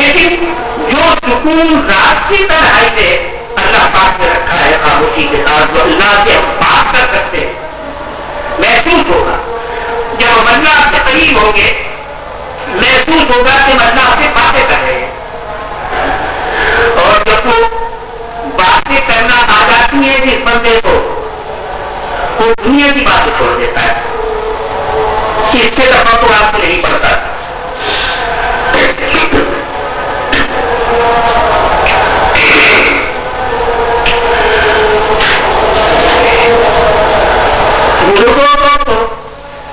لیکن جو سکون رات کی تنہائی سے اللہ پاک نے رکھا ہے خاموشی کے ساتھ جو اللہ سے ہم بات کر سکتے محسوس ہوگا۔ جب ہم اللہ سے قریب ہوں گے، محسوس ہوگا کہ ہم اللہ سے باتیں کر رہے ہیں۔ اور جب وہ باتیں کرنا آ جاتی ہیں جس بندے کو، وہ دنیا کی باتیں چھوڑ دیتا ہے۔ اس سے دفعہ کو آپ کو نہیں پڑتا لوگوں کو تو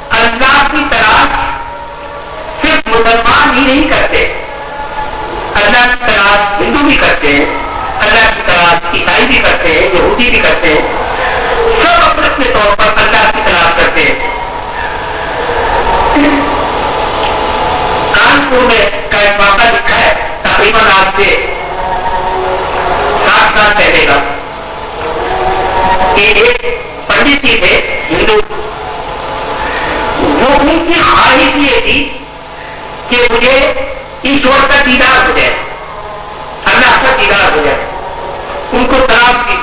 اللہ کی تلاش صرف مسلمان ہی نہیں کرتے۔ اللہ کی تلاش ہندو بھی کرتے ہیں، اللہ کی تلاش عیسائی بھی کرتے ہیں، یہودی بھی کرتے ہیں۔ سب اپنے اپنے طور پر اللہ کی تلاش کرتے ہیں۔ کانپور میں کا ایک واقعہ لکھا ہے، تقریباً آج سے سات سال پہلے کا۔ کہ ایک پنڈت جی تھے، ہندو۔ وہ ان کی خواہش یہ تھی کہ مجھے ایشور کا دیدار ہو جائے اللہ کا دیدار ہو جائے ان کو تلاش کی۔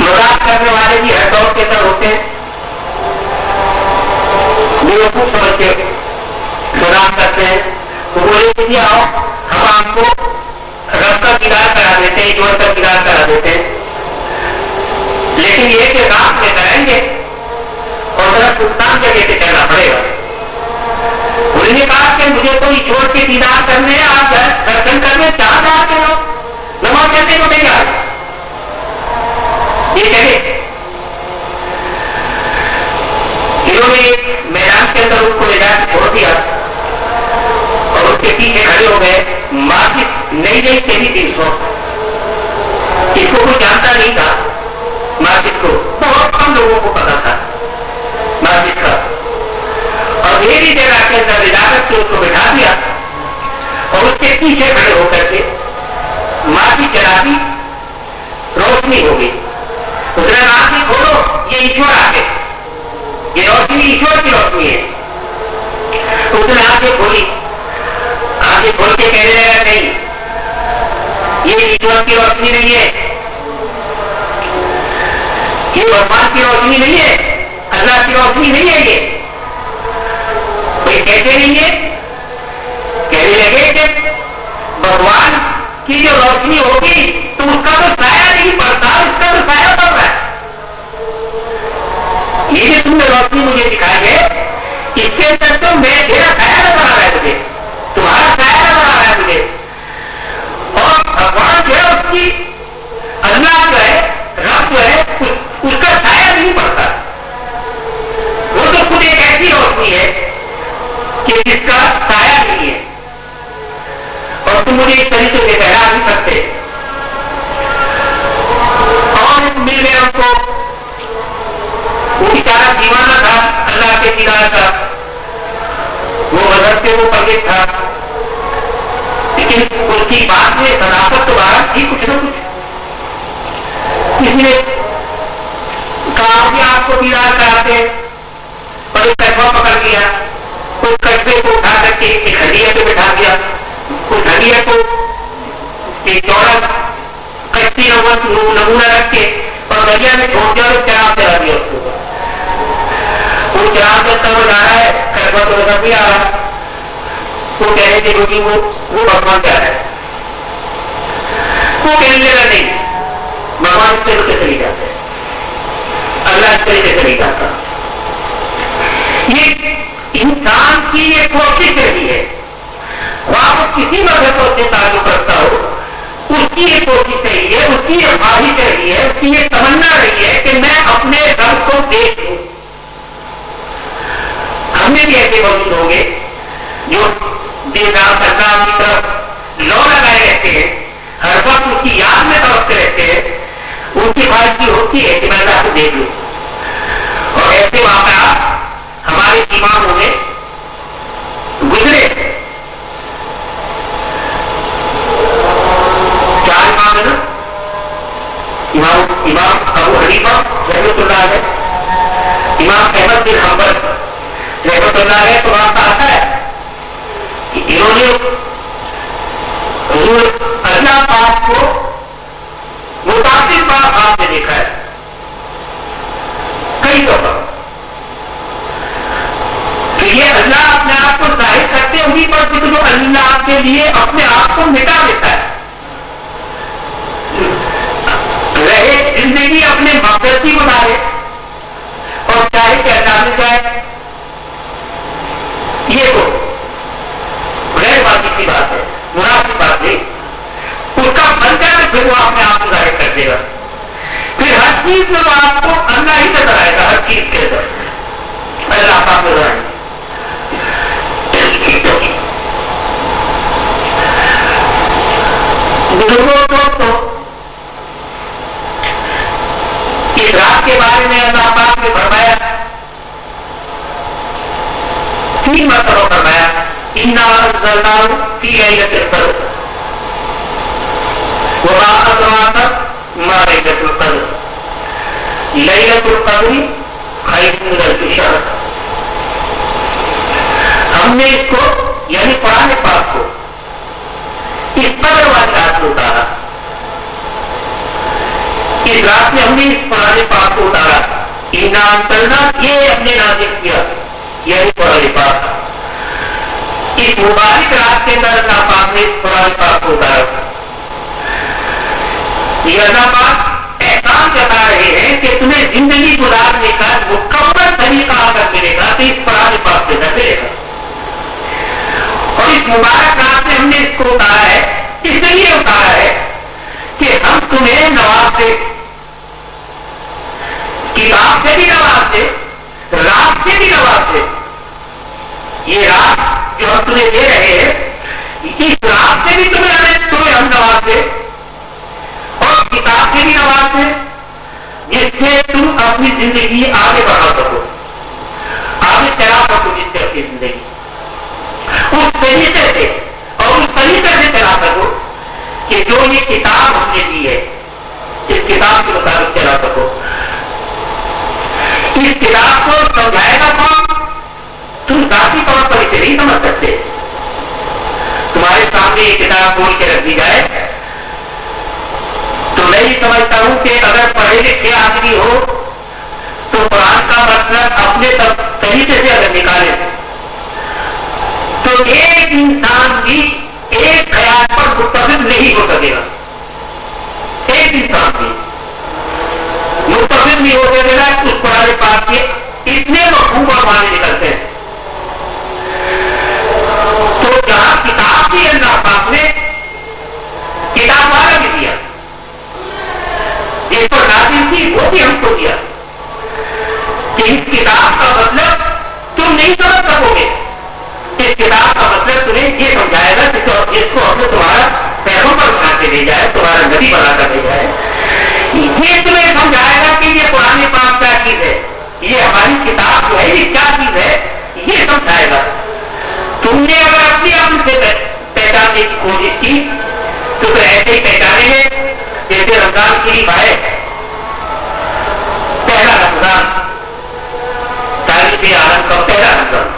مذاق کرنے والے بھی ہر دور کے طرح ہوتے ہیں۔ وہ خوب سمجھ کے مذاق کرتے ہیں۔ وہ بولے کہ جی آؤ، ہم آپ کو رب کا دیدار کرا دیتے ہیں ایشور کا دیدار کرا دیتے ہیں۔ لیکن یہ کہ رات میں کریں گے۔ اور ذرا سلطان جگہ سے کرنا پڑے گا۔ انہوں نے کہا کہ مجھے تو ایشور کے دیدار کرنے آپ درشن کرنے چار رات کے ہو نماز کیسے کو دیں گے یہ کہے۔ انہوں نے میدان کے اندر اس کو لے جا کے چھوڑ دیا۔ اور اس کے پیچھے کھڑے ہو گئے۔ مارکیٹ نئی نئی تیری تین سو۔ اس کو کوئی جانتا نہیں تھا۔ مارکیٹ کو بہت کم لوگوں کو پتا تھا۔ مارکیٹ کا۔ اور میری جگہ کے اندر علاقت سے اس کو بٹھا دیا اور اس کے پیچھے کھڑے ہو کر کے مارکیٹ چلا دی روشنی ہو گئی۔ اس نے آنکھیں کھولو، یہ ایشور آ گئے۔ یہ روشنی ایشور کی روشنی ہے۔ اس نے آنکھیں کھولی۔ آنکھیں کھول کے کہنے لگا، نہیں، یہ ایشور کی روشنی نہیں ہے۔ یہ بھگوان کی روشنی نہیں ہے۔ اللہ کی روشنی نہیں ہے یہ۔ کوئی کہتے نہیں ہے؟ کہنے لگے کہ بھگوان کی جو روشنی ہوگی تو اس کا تو سایہ نہیں پڑتا اس کا تو سایہ پڑ رہا ہے یہ جو تم نے روشنی مجھے دکھائی ہے اس کے اندر تو میں میرا سایہ نظر آ رہا ہے مجھے تمہارا سایہ نظر آ رہا ہے مجھے اور بھگوان جو ہے اس کی اللہ جو ہے رب جو ہے اس کا سایہ نہیں پڑتا وہ تو خود ایک ایسی روشنی ہے کہ جس کا سایہ نہیں ہے اور تم مجھے اس طریقے سے بہلا نہیں سکتے اور مل گیا ان کو وہ بیچارہ دیوانہ تھا اللہ کے دیدار کا وہ مذہب سے وہ پگت تھا لیکن اس کی بات میں صداقت تو باہر تھی کچھ نہ کچھ اس نے کہا کہ آپ کو دیدار کراتے اور ایک کٹوا پکڑ لیا اس کٹوے کو اٹھا کر کے ایک ہڈیا پہ بٹھا دیا اس ہڈیا کو ایک چوڑا کشتی نمونہ رکھ کے اور دریا میں چھوڑ دیا اور چراغ چلا دیا اس کو وہ چراغ جا رہا ہے تو نظر نہیں آ رہا وہ کہہ رہے تھے کیونکہ وہ وہ بھگوان ہے وہ کہنے لگا نہیں بھگوان اس طریقے سے اللہ اس طریقے سے جاتا یہ انسان کی یہ کوشش رہی ہے وہ کسی مذہب سے تعلق رکھتا ہو اس کی یہ کوشش رہی ہے، اس کی یہ خواہش رہی ہے، اس کی یہ تمنا رہی ہے کہ میں اپنے رب کو دیکھ لوں۔ ہم میں بھی ایسے موجود ہوں گے جو دیوار سرکار کی طرف لو لگائے رہتے ہیں۔ ہر وقت اس کی یاد میں دوست رہتے ہیں۔ ان کی بات کی ہوتی ہے کہ میں اللہ کو دیکھ لوں۔ اور ایسے واقعات ہمارے ایمانوں میں گزرے۔ رحمت اللہ ہے امام احمد بن حمبر رحمت اللہ ہے تو وہاں آتا ہے۔ انہوں نے حضور اللہ پاک کو متاثر پاک آپ نے دیکھا ہے۔ کئی دفعہ۔ کہ یہ اللہ اپنے آپ کو ظاہر کرتے ہوئی پر جو اللہ آپ کے لیے اپنے آپ کو مٹا دیتا ہے رہے زندگی اپنے مقصد کی گزارے اور چاہے کہ اللہ جائے۔ یہ تو غیر واقعی کی بات ہے، مناسب بات نہیں۔ اس کا بن جائے پھر وہ اپنے آپ کو ظاہر کر دے گا۔ پھر ہر چیز میں وہ آپ کو اللہ ہی نظر آئے گا، ہر چیز کے اندر۔ اللہ پاک نظر آئے۔ گا بزرگوں کو تو اس رات کے بارے میں اللہ پاک نے فرمایا تین مرتبہ فرمایا انزلناه في ليلة القدر. وما أدراك ما ليلة القدر؟ ليلة القدر خير من ألف شهر ہم نے اس کو یعنی قرآن پاک کو، اس قدر والی رات کو اتارا۔ اس رات میں ہم نے اس قرآن پاک کو اتارا۔ انعام کرنا یہ ہم نے نازک کیا۔ یعنی قرآن پاک۔ اس مبارک رات کے اندر اللہ پاک نے قرآن پاک کو اتارا یہ اللہ پاک احسان جتا رہے ہیں کہ تمہیں زندگی گزارنے کا مکمل طریقہ اگر ملے گا تو اس قرآن پاک سے نہ ملے گا۔ اور اس مبارک رات میں ہم نے اس کو اتارا ہے اس لیے اتارا ہے کہ ہم تمہیں نواز دے کتاب سے بھی نواز دے رات سے بھی نواز دے یہ رات جو ہم تمہیں دے رہے ہیں اس رات سے بھی تمہیں ہمیں تمہیں ہم نواز دے اور کتاب سے بھی نواز دے جس سے تم اپنی زندگی آگے بڑھا سکو آگے چلا سکو جس سے اپنی زندگی اس طریقے سے اور اس طریقے سے چلا سکو کہ جو یہ کتاب ہم نے دی ہے اس کتاب کے مطابق چلا سکو اس کتاب کو سمجھائے گا کون تم ذاتی طور پر اسے نہیں سمجھ سکتے تمہارے سامنے یہ کتاب کھول کے رکھ دی جائے تو میں یہ سمجھتا ہوں کہ اگر پڑھے لکھے آدمی ہو تو قرآن کا مطلب اپنے طریقے سے اگر نکالے تو ایک انسان بھی ایک خیال پر متفق نہیں ہو سکے گا۔ ایک انسان بھی۔ متفق نہیں ہو سکے گا، اس قرآن پاک کے اتنے مفہوم اور معنی نکلتے ہیں۔ تو جہاں کتاب بھی اللہ پاک نے کتاب والا بھی دیا، جس پر نازل تھی، وہ بھی ہم کو دیا۔ کہ اس کتاب کا مطلب تم نہیں سمجھ سکو گے۔ اس کتاب کا مطلب تمہیں یہ سمجھائے گا کہ جس کو ہم نے تمہارا پیروں پر بنا کے دے جائے، تمہارا نبی بنا کر دے جائے۔ یہ تمہیں سمجھائے گا کہ یہ قرآن پاک کیا چیز ہے۔ یہ ہماری کتاب جو ہے، یہ کیا چیز ہے؟ یہ سمجھائے گا تم نے اگر اپنی اپن سے پہچاننے کی کوشش کی، تو پھر ایسے ہی پہچانے گے جیسے رمضان شریف آئے پہلا رمضان، تاریخ عالم کا پہلا رمضان۔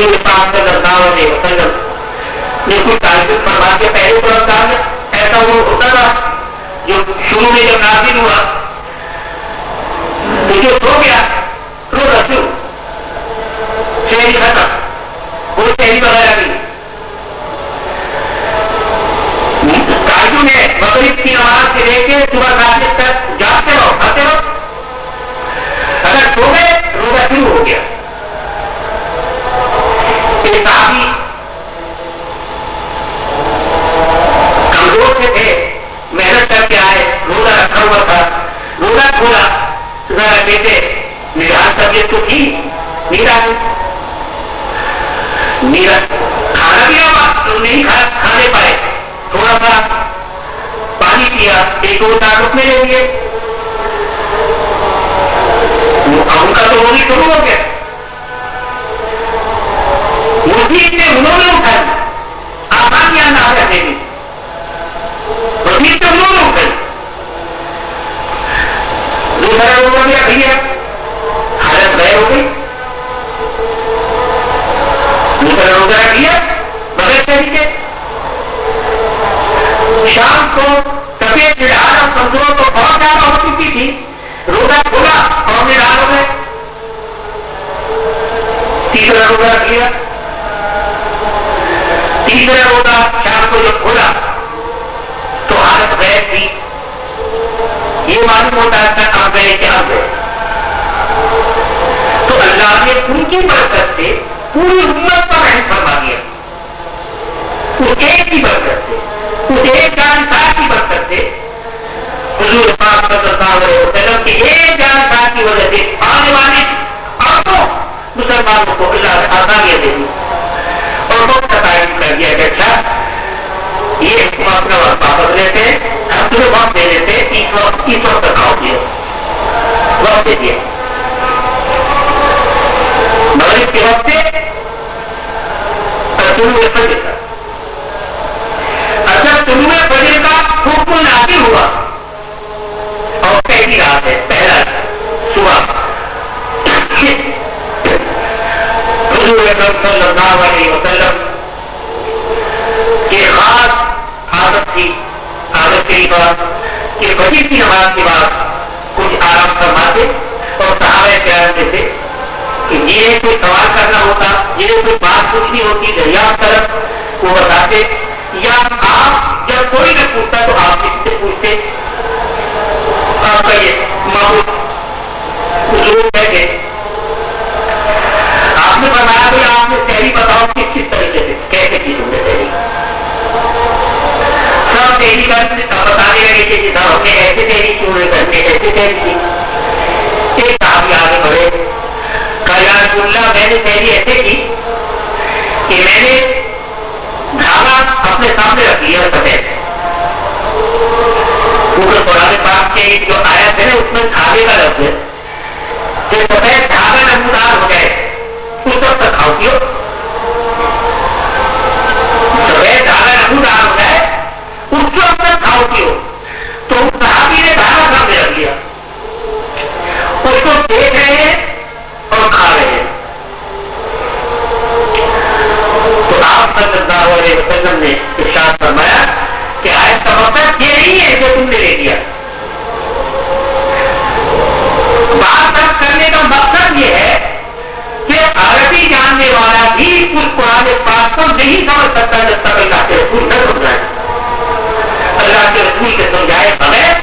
حضور پاک صلی اللہ علیہ وسلم نے کچھ تعلق فرما کے پہلے تو رمضان ایسا وہ ہوتا تھا جو شروع میں جب نازل ہوا، تو جو سو گیا رو رسول، شہری ختم۔ وہ شہری وغیرہ مسجد نے انہوں نے اٹھائی آسانیاں نہ رہے گی مسجد سے انہوں نے اٹھائی دوسرا لوگوں نے بھیا حالت گئے ہو گئی دوسرا روزہ کیا بغیر طریقے شام کو طبیعت چڑھا کمزور تو بہت زیادہ ہو چکی تھی روزہ کھولا اور نراج ہو گئے تیسرا روزہ کیا تیسرا روزہ شام کو جب کھولا تو حالت غیر تھی یہ معلوم ہوتا ہے اب گئے کہ اب گئے تو اللہ نے ان کی برکت سے پوری امت پر رحم فرما دیا اس ایک کی برکت سے اس ایک جانکار کی برکت سے حضور پاک صلی اللہ علیہ وسلم کی ایک جانکار کی وجہ سے آنے والے آنکھوں مسلمانوں کو اللہ نے آسانیاں دے دی اور وقت کا تعین کر دیا کہ اچھا یہ حکم اپنا وقت واپس لیتے ہم تمہیں وقت دے دیتے اس وقت اس وقت تک آؤ دیا وقت دے دیا مغرب کے وقت سے طلوع فجر کا۔ اچھا، فجر کا حکم نازل ہوا۔ اور پہلی رات ہے، پہلا صبح۔ حضور اکرم صلی اللہ علیہ وسلم عادت کہ فجر کی نماز کے بعد کچھ آرام فرماتے اور صحابہ پیار دیتے کہ یہ کوئی سوال کرنا ہوتا، یہ کوئی بات پوچھنی ہوتی دریافت طرف وہ بتاتے، یا آپ جب کوئی نہ پوچھتا تو آپ کسی سے پوچھتے۔ آپ کا یہ معمول ضرور کہتے آپ نے بتایا بھائی آپ نے تحری بتاؤ کس کس طریقے سے کیسے کی تم نے تحری سب تحری کا بتانے لگے کہ جس ہم نے ایسے تحری کی انہوں نے کرنے ایسے تحری کی ایک صاحب آگے بڑھے کہا اللہ میں نے تحری ایسے کی کہ میں نے دھاگا اپنے سامنے رکھ لیا سفید کیونکہ قرآن پاک کے جو آیت ہے اس میں دھاگے کا لفظ ہے کہ سفید دھاگا نمودار ہو جائے اس وقت تک کھاؤ کیوں سفید دھاگا نمودار ہو جائے اس وقت تک کھاؤ کیوں تو اس صحابی نے دھاگا سامنے رکھ لیا اس کو دیکھ رہے ہیں اور کھا رہے ہیں تو آپ صلی اللہ علیہ وسلم نے ارشاد فرمایا کہ آج کا مقصد یہ نہیں ہے جو تم نے لے لیا بات تک کرنے کا مقصد یہ ہے کہ عربی جاننے والا بھی اس قرآن پاک کو نہیں سمجھ سکتا جب تک اللہ کے رسول نہ سمجھائے۔ اللہ کے رسول کے سمجھائے بغیر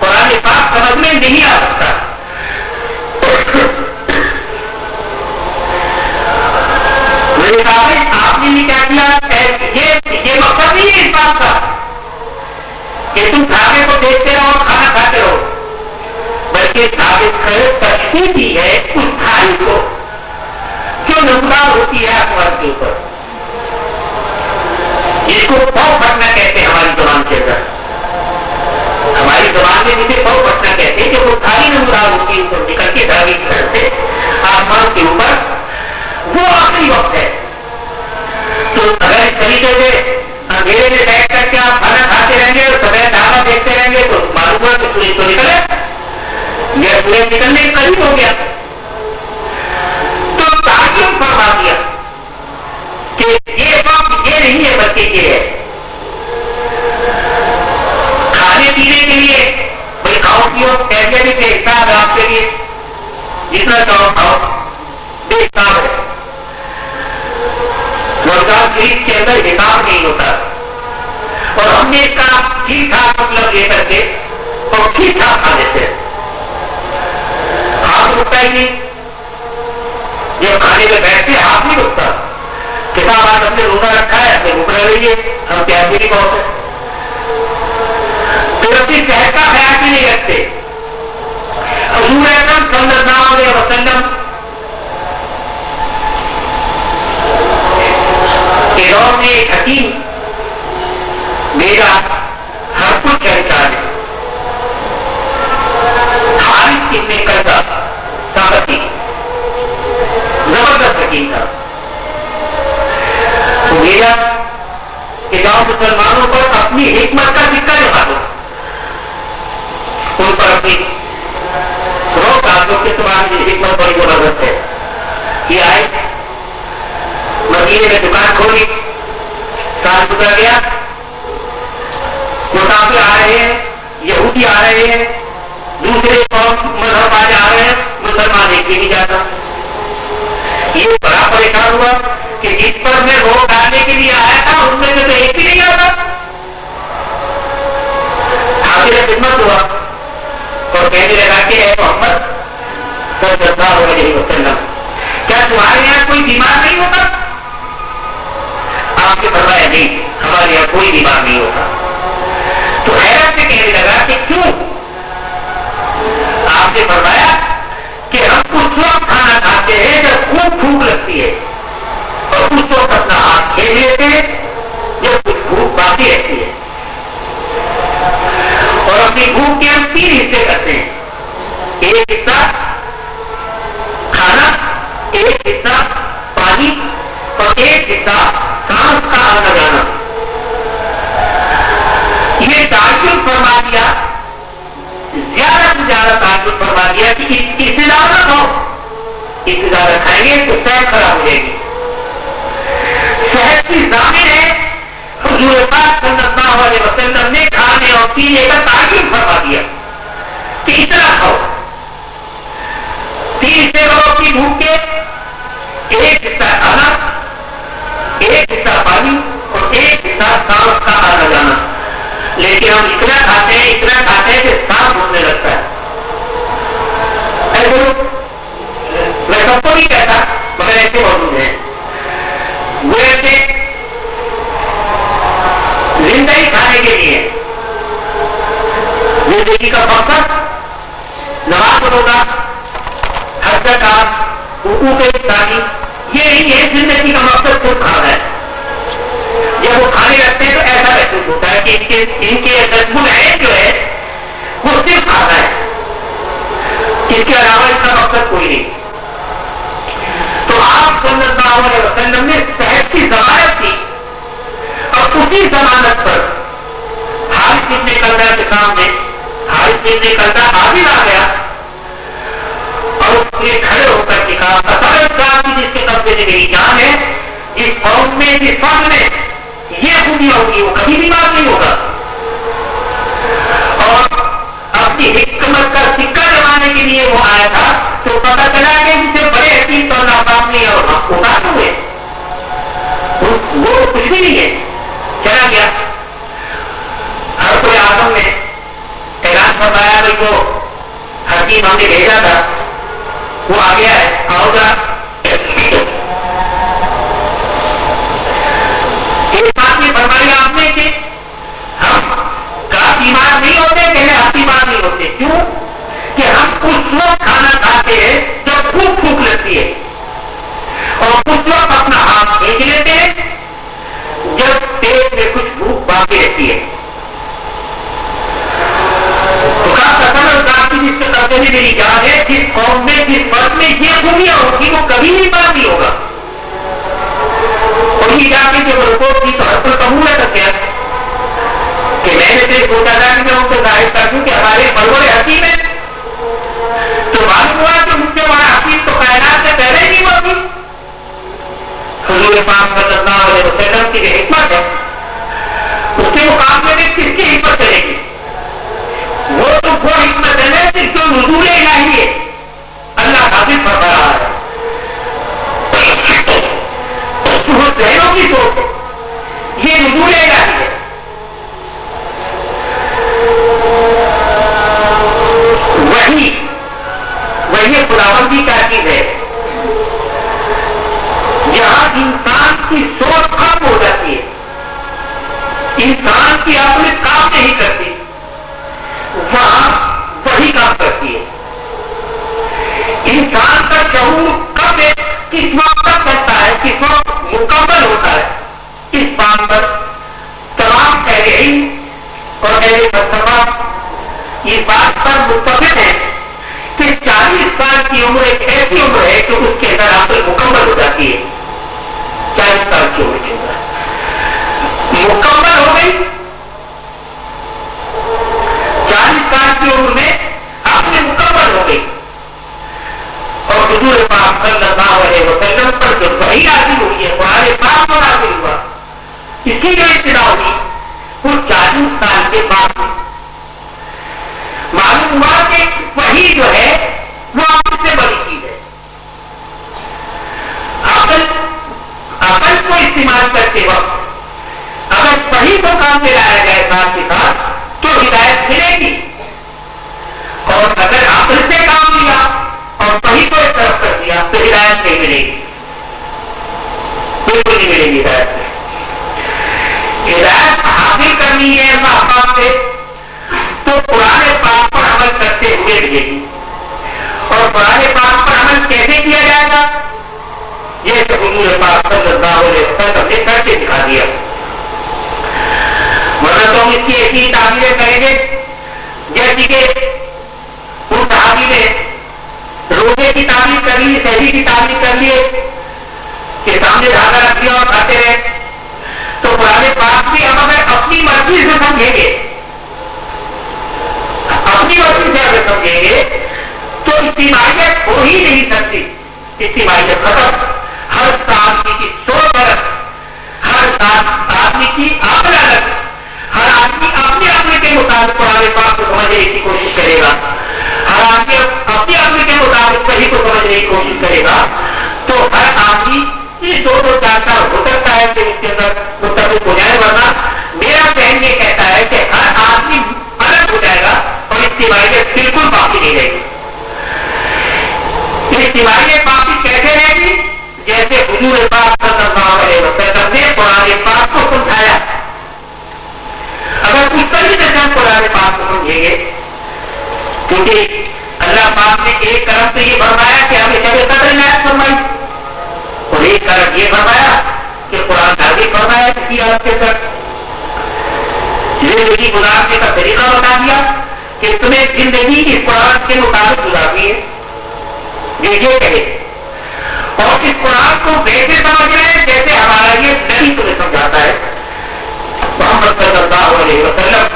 قرآن پاک سمجھ میں نہیں آ سکتا۔ آپ نے کیا کیا یہ مقصد نہیں ہے اس بات کا۔ کہ تم دھاگے کو دیکھتے رہو اور کھانا کھاتے رہو۔ بلکہ دھاگے تشکیل کی ہے اس کھائی کو۔ جو نمودار ہوتی ہے اخبار کے اوپر، جس کو پاؤ پھٹنا کہتے ہیں ہماری زبان کے اندر۔ ہماری زبان میں جسے پاؤ پھٹنا کہتے ہیں کہ وہ کھائی نمودار ہوتی ہے اوپر نکل کے دھاگے کی طرف سے آسمان کے اوپر، وہ آخری وقت ہے۔ تو اگر اس طریقے سے اندھیرے میں بیٹھ کر کے آپ کھانا کھاتے رہیں گے، اور سفید دھاگا دیکھتے رہیں گے، تو معلوم ہوا کہ سورج تو نکلے یہ سورج نکلنے قریب ہو گیا۔ فرما دیا کہ یہ وقت یہ نہیں ہے بلکہ یہ ہے۔ کھانے پینے کے لیے کوئی کھاؤ پیو، پیسے بھی دیکھتا ہے آپ کے لیے۔ جتنا چاہو کھاؤ۔ دیکھتا ہے۔ روزگار شریف کے اندر حساب نہیں ہوتا۔ اور ہم نے اس کا ٹھیک ٹھاک مطلب لے کر کے اور ٹھیک ٹھاک کھا لیتے ہاتھ رکتا ہی نہیں۔ جب کھانے میں بیٹھتے ہاتھ نہیں رکتا کتاب آج ہم نے روزہ رکھا ہے ہمیں رک رہی ہے ہم پیاسے نہیں پہنچے پھر اپنی صحت کا خیال بھی نہیں رکھتے۔ حضور اکرم صلی اللہ علیہ وسلم کے دور میں ایک حکیم، میرا ہر کچھ پہچان ہے خالد کتنے کرتا طاقت جاؤ مسلمانوں پر اپنی حکمت کا سکہ جما دو ان پر اپنی روک آ دو کہ تمہاری حکمت بڑی زبردست ہے یہ آئے مدینے میں دکان کھولی سال گزر گیا مسافر آ رہے ہیں یہودی آ رہے ہیں دوسرے قوم مذہب والے آ رہے ہیں مسلمان ایک بھی نہیں جاتا یہ بڑا پریشان ہوا کہ جس پر میں روک ڈالنے کے لیے آیا تھا اس میں تو ایک بھی نہیں آتا حاضر خدمت ہوا اور کہنے لگا کہ اے محمد صلی اللہ علیہ وسلم کیا تمہارے یہاں کوئی بیمار نہیں ہوتا آپ کے فرمایا نہیں ہمارے نہیں ہوتا تو حیرت سے کہنے لگا کہ کیوں؟ آپ نے فرمایا کہ ہم اس وقت کھانا کھاتے ہیں جب خوب بھوک لگتی ہے۔ اور اس وقت اپنا ہاتھ کھیل لیتے ہیں جب کچھ بھوک باقی رہتی ہے۔ اور اپنی بھوک کے ہم تین حصے کرتے ہیں۔ ایک حصہ کھانا، ایک حصہ پانی، اور ایک حصہ سانس کا آنا جانا یہ تعجب فرما دیا، زیادہ سے زیادہ تعجب فرما دیا کہ اس سے زیادہ کھاؤ اس زیادہ کھائیں گے تو صحت خراب ہو جائے گی۔ صحت کی ضامن ہے، حضور پاک صلی اللہ علیہ وسلم نے کھانے اور پینے کا تعجب فرما دیا۔ کہ اتنا کھاؤ۔ تین سے لوگوں کی بھوک کے ایک حصہ کھانا، ایک حصہ پانی اور ایک حصہ سانس کا آنا جانا لیکن ہم اتنا کھاتے ہیں اتنا کھاتے ہیں کہ سانس ہونے لگتا ہے میں سب کو نہیں کہتا مگر ایسے موجود ہیں وہ ایسے زندگی کھانے کے لیے زندگی کا مقصد نماز ہوگا حرکت آپ اوپر تعلیم یہ نہیں ہے زندگی کا مقصد خود کھانا ہے جب وہ کھانے لگتے ہیں تو ایسا محسوس ہوتا ہے کہ ان کے ان کے دسمن ہے جو ہے وہ صرف کھانا ہے اس کے علاوہ اس کا مقصد کوئی نہیں تو آپ صلی اللہ علیہ وسلم نے صحت کی ضمانت کی اور اسی ضمانت پر حارث ابن کرتا کے سامنے حارث ابن کرتا حاضر آ گیا۔ اور اس نے کھڑے ہو کر کے کہا مطلب کی جس کے قبضے میں میری جان ہے، اس قوم میں، اس فن میں، یہ خوبیاں ہوگی، وہ کبھی بھی بات نہیں ہوگا۔ اور اپنی حکمت کا سکہ جمانے کے لیے وہ آیا تھا، تو پتا چلا کہ ان سے بڑے حقیق اور ناکام نہیں اور اتار ہوئے۔ وہ کچھ بھی نہیں ہے۔ چلا گیا۔ ہر کوئی آدم نے اعلان فرمایا بھائی حکیم ہم نے بھیجا تھا، وہ آ گیا ہے، آؤ گا فرمایا آپ نے کہ ہم کا بیمار نہیں ہوتے، پہلے ہم بیمار نہیں ہوتے کیوں؟ کہ ہم اس وقت کھانا کھاتے ہیں جب بھوک بھوک لگتی ہے۔ اور اس وقت اپنا ہاتھ کھینچ لیتے ہیں، جب پیٹ میں کچھ بھوک باقی رہتی ہے۔ تو کا کی جس کے قبضے میں میری جان ہے جس قوم میں، جس فرد میں یہ خوبیاں ہوگی، وہ کبھی نہیں بات نہیں ہوگا۔ میرے مرتبہ اس بات پر متفق ہیں کہ چالیس سال کی عمر ایک ایسی عمر ہے کہ اس کے اندر عقل مکمل ہو جاتی ہے۔ چالیس سال کی عمر کے اندر۔ مکمل ہو گئی۔ چالیس سال کی عمر میں عقل مکمل ہو گئی۔ اور حضور پاک صلی اللہ علیہ وسلم پر جو صحیح حاصل ہوئی ہے، قرآن پاک پر حاصل ہوا اسی لیے جو ہوئی وہ چالیس سال کے بعد معلوم ہوا کہ وہی جو ہے، وہ آپ سے بڑی چیز ہے۔ عقل عقل کو استعمال کرتے وقت اگر صحیح کو کام میں لایا جائے ساتھ کے ساتھ تو ہدایت ملے گی۔ اور اگر عقل سے کام لیا اور صحیح کو ایک طرف کر دیا، تو ہدایت نہیں ملے گی۔ بالکل نہیں ملے گی ہدایت ہدایت۔ حاصل کرنی ہے اللہ پاک سے، تو پرانے پاک پر عمل کرتے ہوئے ملے گی اور پرانے پاک پر عمل کیسے کیا جائے گا؟ یہ تو حضور پاک صلی اللہ علیہ وسلم نے کر کے دکھا دیا۔ ورنہ تو ہم اس کی ایسی تعبیریں کریں گے جیسی کہ اس صحابی نے روزے کی تعبیر کر لی، شہری کی تعبیر کر لیے کہ سامنے دھاگا رکھ دیا اور کھاتے رہے۔ تو پرانے پاک بھی ہم اگر اپنی مرضی سے سمجھیں گے۔ اپنی مرضی سے اگر سمجھیں گے۔ تو اجتماعیت ہو ہی نہیں سکتی۔ اجتماعیت ختم۔ ہر آدمی کی سوچ الگ ہر آدمی کی عقل الگ۔ ہر آدمی اپنے اپنے کے مطابق پرانے پاک کو سمجھنے کی کوشش کرے گا۔ ہر آدمی اپنے اپنے کے مطابق صحیح کو سمجھنے کی کوشش کرے گا۔ تو ہر آدمی یہ دو دو چار چار ہو سکتا ہے کہ اس کے اندر متفق ہو جائے، ورنہ میرا ذہن یہ کہتا ہے کہ ہر آدمی الگ ہو جائے گا اور اجتماعیت بالکل باقی نہیں رہے گی۔ اجتماعیت باقی کیسے رہے گی؟ جیسے حضور پاک صلی اللہ علیہ وسلم نے قرآن پاک کو سمجھایا۔ اگر اس طریقے سے ہم قرآن پاک کو سمجھیں گے، کیونکہ اللہ پاک نے ایک طرف سے یہ فرمایا کہ ہمیں شب قدر نایت فرمائی۔ اور ایک طرف یہ فرمایا کہ قرآن دادی فرمایا کسی عرب کے سر زندگی گزارنے کا طریقہ بتا دیا کہ تمہیں زندگی اس قرآن کے مطابق گزارنی ہے۔ یہ یہ کہے۔ اور اس قرآن کو ویسے سمجھ رہے ہیں جیسے ہمارا یہ نبی تمہیں سمجھاتا ہے۔ محمد صلی اللہ علیہ وسلم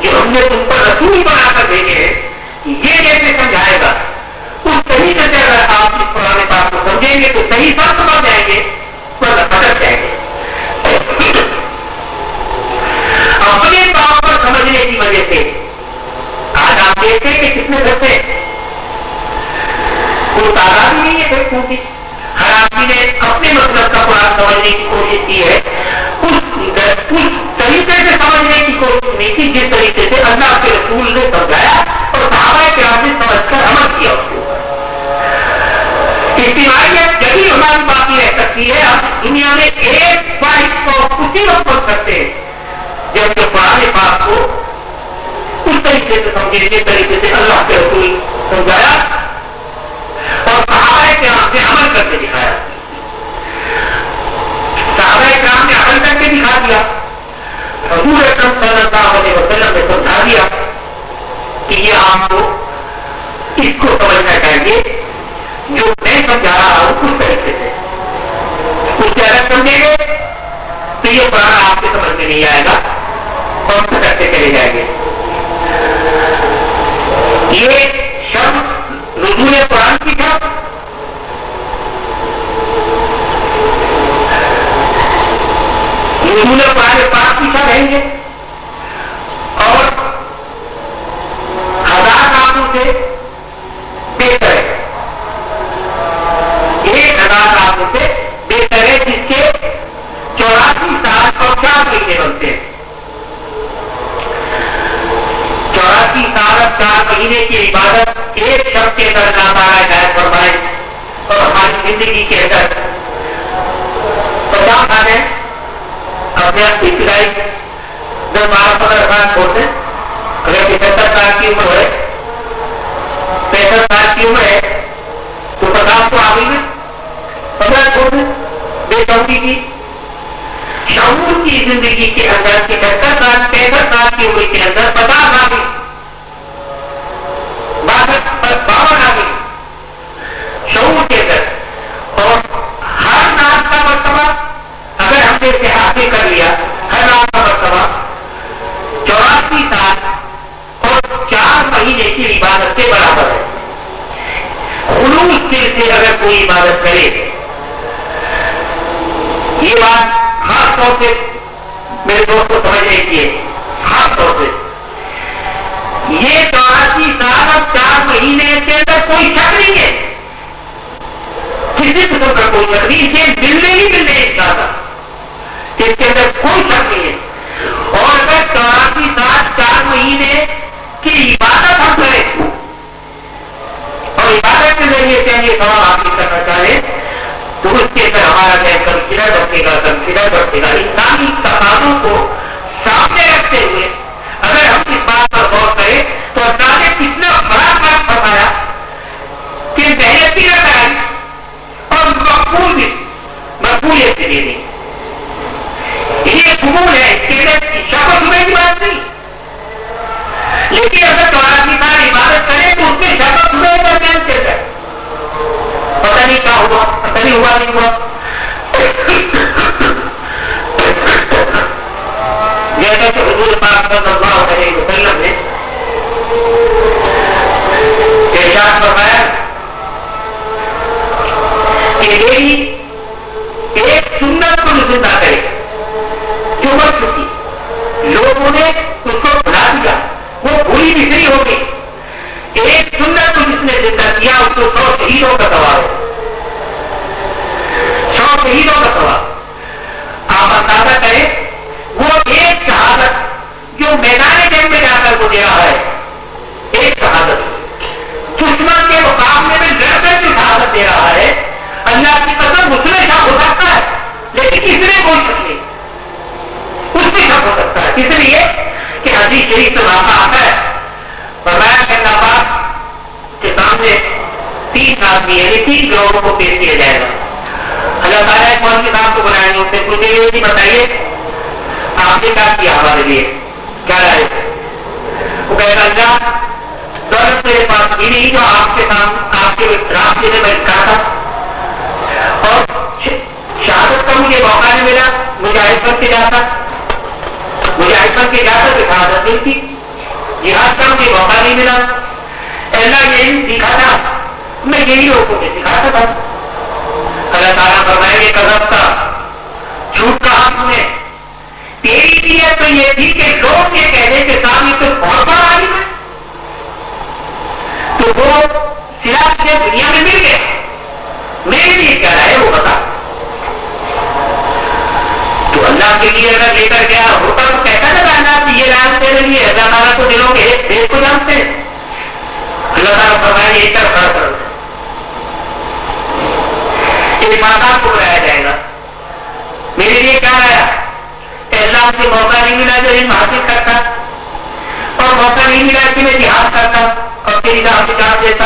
جو ہم نے تم پر رسول بنا کر بھیجے ہیں یہ جیسے سمجھائے گا اس طریقے سے اگر آپ اس پرانے بات کو سمجھیں گے تو صحیح سب سمجھ جائیں گے ورنہ بدل جائیں گے اپنے بات پر سمجھنے کی وجہ سے آج آپ دیکھتے ہیں کہ کتنے گھر سے کوئی تعداد ہی نہیں ہے پھر کیونکہ ہر آدمی نے اپنے مطلب کا قرآن سمجھنے کی کوشش کی ہے اس اس طریقے سے سمجھنے کی کوشش نہیں کی جس طریقے سے اللہ کے رسول نے سمجھایا اور صحابہ کے نے سمجھ کر عمل کیا اس کے اوپر اجتماعیت جبھی ہماری باقی رہ سکتی ہے ہم دنیا میں ایک واحد کو اسی وقت پڑھ سکتے ہیں جبکہ قرآن پاک کو اس طریقے سے سمجھے جس طریقے سے اللہ کے رسول سمجھایا اور صحابہ کرام نے عمل کر کے دکھایا صحابہ کرام نے عمل کر کے دکھا دیا حضور اکرم صلی اللہ علیہ وسلم نے سمجھا دیا کہ یہ آپ کو اس کو سمجھنا چاہیے جو میں سمجھا رہا ہوں اس طریقے سے۔ اس سے الگ سمجھیں گے تو یہ پرانا آپ کے سمجھ میں نہیں آئے گا۔ اور کرتے چلے جائیں گے۔ یہ شبد نزول قرآن کی تھا نزول قرآن پاک کی تھا رہیں گے اور ہزار ناموں سے بہتر ہے ایک ہزار ناموں سے بہتر ہے جس کے چوراسی سال اور چار مہینے بنتے ہیں چوراسی سال اور چار مہینے کی عبادت ایک شخص کے اندر نہ پایا جائے فرمائے اور ہماری زندگی کے اندر پچاس سال ہے اپنے آپ ابتدائی جب بارہ پندرہ سال چھوڑتے اگر پچہتر سال کی عمر ہے پینسٹھ سال کی عمر ہے، تو پچاس تو آگے میں پندرہ چھوڑ دیں، بے چوکی کی، شعور کی زندگی کے اندر پچہتر سال پینسٹھ سال کی عمر کے اندر پچاس آ گئی باون آ گئی شعور کے اندر اور ہر نام کا مرتبہ اگر ہم نے اسے حاصل کر لیا ہر نام کا مرتبہ چوراسی سال اور چار مہینے کی عبادت کے برابر ہے۔ خلوص دل سے اگر کوئی عبادت کرے، یہ بات خاص طور سے میرے دوست کو سمجھنے کی خاص طور سے یہ چوراسی سال اور چار مہینے کے اندر کوئی شک نہیں ہے۔ کسی قسم کا کوئی شک نہیں اسے ملنے ہی ملنے چاہتا اس کے اندر کوئی شک نہیں۔ شہادت مجھے موقع نہیں ملا، مجھے آئسمت کے جاتا۔ مجھے آئسمت کے جاتا تو شہادت نہیں تھی۔ جہاد کا مجھے موقع نہیں ملا۔ اللہ یہی سیکھا تھا میں یہی لوگوں کو سکھاتا تھا۔ اللہ تعالیٰ فرمائیں گے کذب کا جھوٹ کہا تم نے تیری نیت تو یہ تھی کہ لوگ یہ کہنے کے سامنے تو بہت بڑا عالم ہے تو وہ سلا سے دنیا میں مل گیا میرے لیے کیا رہا ہے وہ بتا۔ اللہ کے لیے اگر لے کر گیا ہوتا تو کہتا نا اللہ کی یہ رائے تیرے لیے اللہ تعالیٰ کو دلوں کے دیش کو جانتے ہیں۔ اللہ تعالیٰ فرمائے ایک طرف کھڑا کر ایک ماتا کو بلایا جائے گا۔ میرے لیے کیا رہا اللہ سے موقع نہیں ملا جو علم حاصل کرتا۔ اور موقع نہیں ملا کہ میں جہاد کرتا اور پھر راہ سے کام دیتا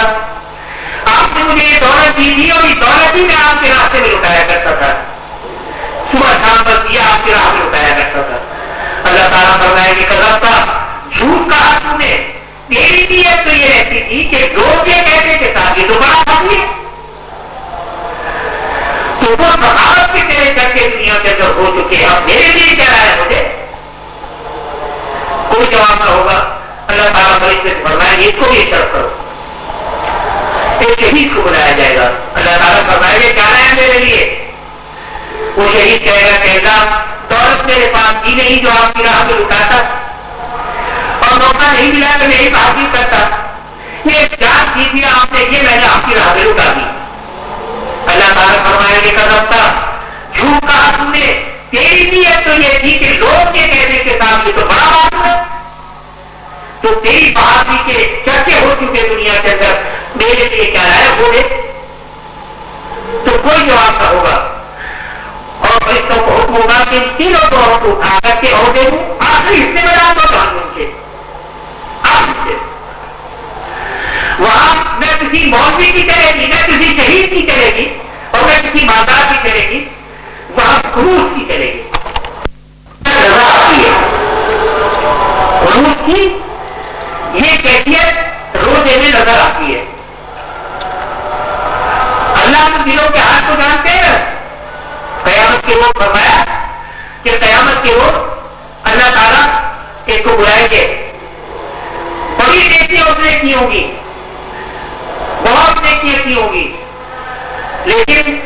آپ نے مجھے یہ دولت دی تھی اور یہ دولت ہی میں آپ کے راستے میں لٹایا کرتا تھا صبح شام پر دیا آپ کے راہ میں لٹایا کرتا تھا اللہ تعالیٰ فرمائے کہ قدم تھا جھوٹ کہا تم نے میری نیت تو یہ رہتی تھی کہ لوگ یہ کہتے کہ صاحب یہ تو بڑا آدمی ہے۔ تو وہ سخاوت کے تیرے کر کے دنیا کے اندر ہو چکے ہیں۔ اب میرے لیے کیا ہے مجھے؟ کوئی جواب نہ ہوگا۔ اللہ تعالیٰ بڑی سے فرمائے اس کو بھی شرط کرو۔ ایک شہید کو بلایا جائے گا۔ اللہ تعالیٰ فرمائے گا کیا ہے میرے لیے؟ وہ شہید کہے گا کہ اللہ دولت میرے پاس ہی نہیں جو آپ کی راہ پہ اٹھاتا اور موقع نہیں ملا کہ میں حاصل کرتا۔ یہ جان جیت دیا آپ نے، یہ میں نے آپ کی راہ پہ اٹھا دی۔ اللہ تعالیٰ فرمائے گے قدم تھا۔ جھوٹ کہا تم نے، تیری نیت تو یہ تھی کہ لوگ کے کہنے کے ساتھ یہ تو بڑا بات ہے۔ تو تیری بہادری کے چرچے ہو چکے دنیا کے اندر۔ میرے لیے کیا ہے؟ وہ دے تو کوئی جواب نہ ہوگا اور فرشتوں کو حکم ہوگا کہ کو اٹھا کر کے عہدے ہوں آخری حصے میں آپ کو قانون کے آخری وہاں نہ کسی مولوی کی چلے گی، نہ کسی شہید کی چلے گی اور نہ کسی ماتا کی چلے گی وہاں خروج کی چلے گی۔ خروج کی یہ کیفیت روزے میں نظر آتی ہے۔ اللہ کے دلوں کے ہاتھ کو جانتے ہیں۔ قیامت کے وہ فرمایا قیامت کے وہ اللہ تعالیٰ ایک کو بلائیں گے بڑی نیکیاں اس نے کی ہوگی بہت نیکیاں کی ہوں گی۔ لیکن